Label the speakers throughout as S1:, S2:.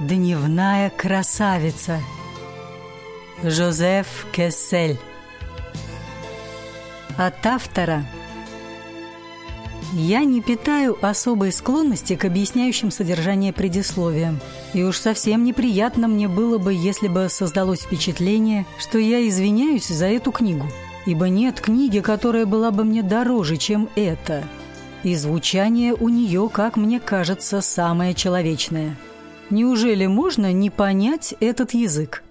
S1: Дневная красавица. Жозеф Кессель. От автора. Я не питаю особой склонности к объясняющим содержание предисловиям. И уж совсем неприятно мне было бы, если бы создалось впечатление, что я извиняюсь за эту книгу. Ибо нет книги, которая была бы мне дороже, чем эта – и звучание у нее, как мне кажется, самое человечное. Неужели можно не понять этот язык?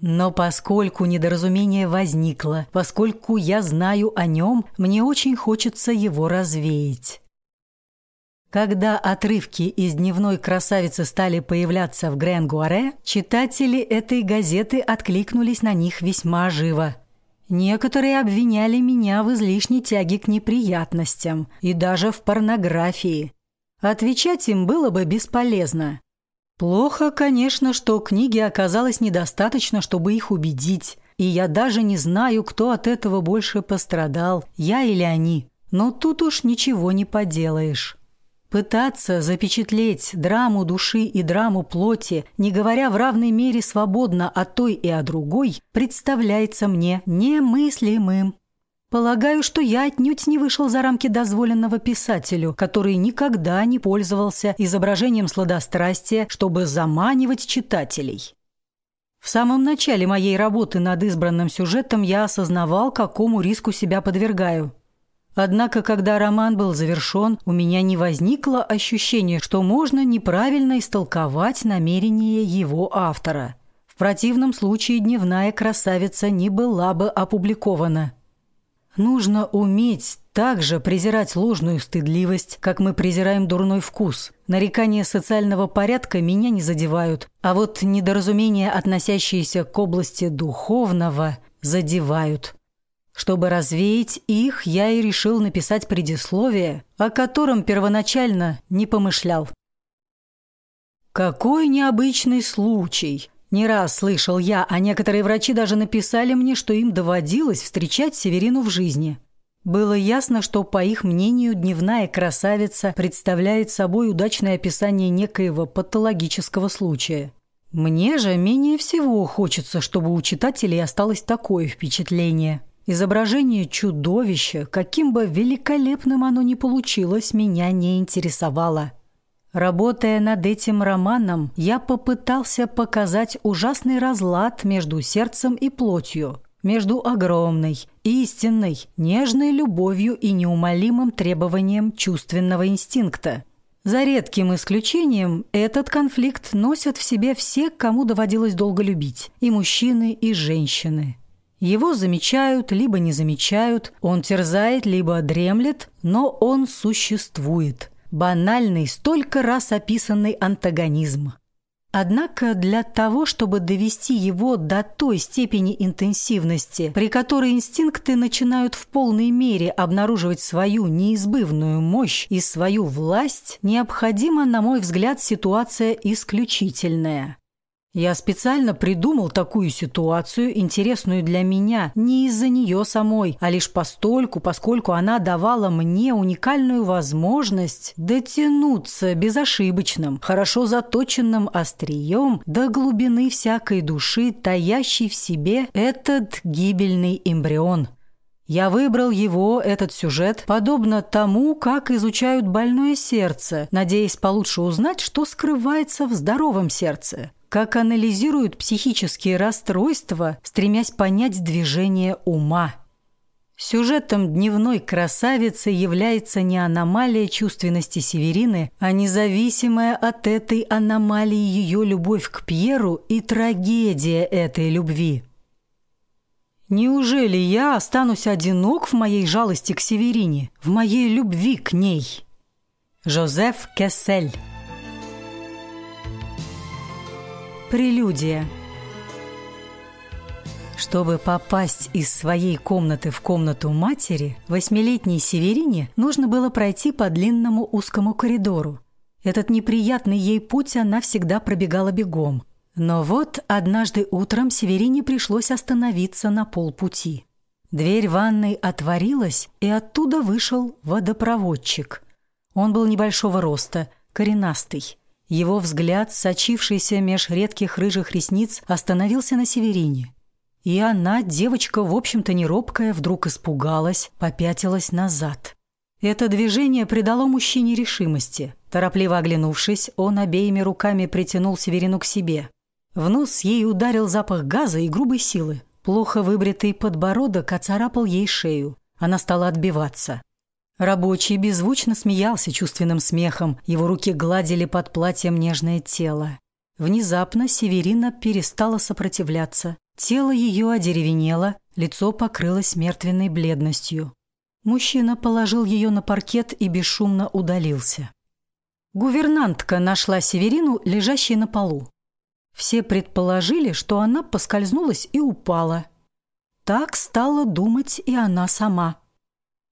S1: Но поскольку недоразумение возникло, поскольку я знаю о нем, мне очень хочется его развеять. Когда отрывки из дневной красавицы стали появляться в Грен-Гуаре, читатели этой газеты откликнулись на них весьма живо – Некоторые обвиняли меня в излишней тяге к неприятностям и даже в порнографии. Отвечать им было бы бесполезно. Плохо, конечно, что книги оказалось недостаточно, чтобы их убедить, и я даже не знаю, кто от этого больше пострадал, я или они. Но тут уж ничего не поделаешь. Пытаться запечатлеть драму души и драму плоти, не говоря в равной мере свободно о той и о другой, представляется мне немыслимым. Полагаю, что я отнюдь не вышел за рамки дозволенного писателю, который никогда не пользовался изображением сладострастия, чтобы заманивать читателей. В самом начале моей работы над избранным сюжетом я осознавал, какому риску себя подвергаю – Однако, когда роман был завершен, у меня не возникло ощущения, что можно неправильно истолковать намерение его автора. В противном случае «Дневная красавица» не была бы опубликована. Нужно уметь также презирать ложную стыдливость, как мы презираем дурной вкус. Нарекания социального порядка меня не задевают, а вот недоразумения, относящиеся к области духовного, задевают. Чтобы развеять их, я и решил написать предисловие, о котором первоначально не помышлял. Какой необычный случай! Не раз слышал я, а некоторые врачи даже написали мне, что им доводилось встречать Северину в жизни. Было ясно, что, по их мнению, дневная красавица представляет собой удачное описание некоего патологического случая. Мне же менее всего хочется, чтобы у читателей осталось такое впечатление – Изображение чудовища, каким бы великолепным оно ни получилось, меня не интересовало. Работая над этим романом, я попытался показать ужасный разлад между сердцем и плотью, между огромной, истинной, нежной любовью и неумолимым требованием чувственного инстинкта. За редким исключением, этот конфликт носят в себе все, кому доводилось долго любить – и мужчины, и женщины – его замечают, либо не замечают, он терзает, либо дремлет, но он существует. Банальный, столько раз описанный антагонизм. Однако для того, чтобы довести его до той степени интенсивности, при которой инстинкты начинают в полной мере обнаруживать свою неизбывную мощь и свою власть, необходима, на мой взгляд, ситуация исключительная. Я специально придумал такую ситуацию, интересную для меня, не из-за нее самой, а лишь постольку, поскольку она давала мне уникальную возможность дотянуться безошибочным, хорошо заточенным острием до глубины всякой души, таящей в себе этот гибельный эмбрион. Я выбрал его, этот сюжет, подобно тому, как изучают больное сердце, надеясь получше узнать, что скрывается в здоровом сердце как анализируют психические расстройства, стремясь понять движение ума. Сюжетом дневной красавицы является не аномалия чувственности Северины, а независимая от этой аномалии ее любовь к Пьеру и трагедия этой любви. Неужели я останусь одинок в моей жалости к Северине, в моей любви к ней? Жозеф Кессель Прелюдия. Чтобы попасть из своей комнаты в комнату матери, восьмилетней Северине нужно было пройти по длинному узкому коридору. Этот неприятный ей путь она всегда пробегала бегом. Но вот однажды утром Северине пришлось остановиться на полпути. Дверь ванной отворилась, и оттуда вышел водопроводчик. Он был небольшого роста, коренастый. Его взгляд, сочившийся меж редких рыжих ресниц, остановился на Северине. И она, девочка, в общем-то не робкая, вдруг испугалась, попятилась назад. Это движение придало мужчине решимости. Торопливо оглянувшись, он обеими руками притянул Северину к себе. В нос ей ударил запах газа и грубой силы. Плохо выбритый подбородок оцарапал ей шею. Она стала отбиваться. Рабочий беззвучно смеялся чувственным смехом, его руки гладили под платьем нежное тело. Внезапно Северина перестала сопротивляться. Тело ее одеревенело, лицо покрылось мертвенной бледностью. Мужчина положил ее на паркет и бесшумно удалился. Гувернантка нашла Северину, лежащей на полу. Все предположили, что она поскользнулась и упала. Так стала думать и она сама.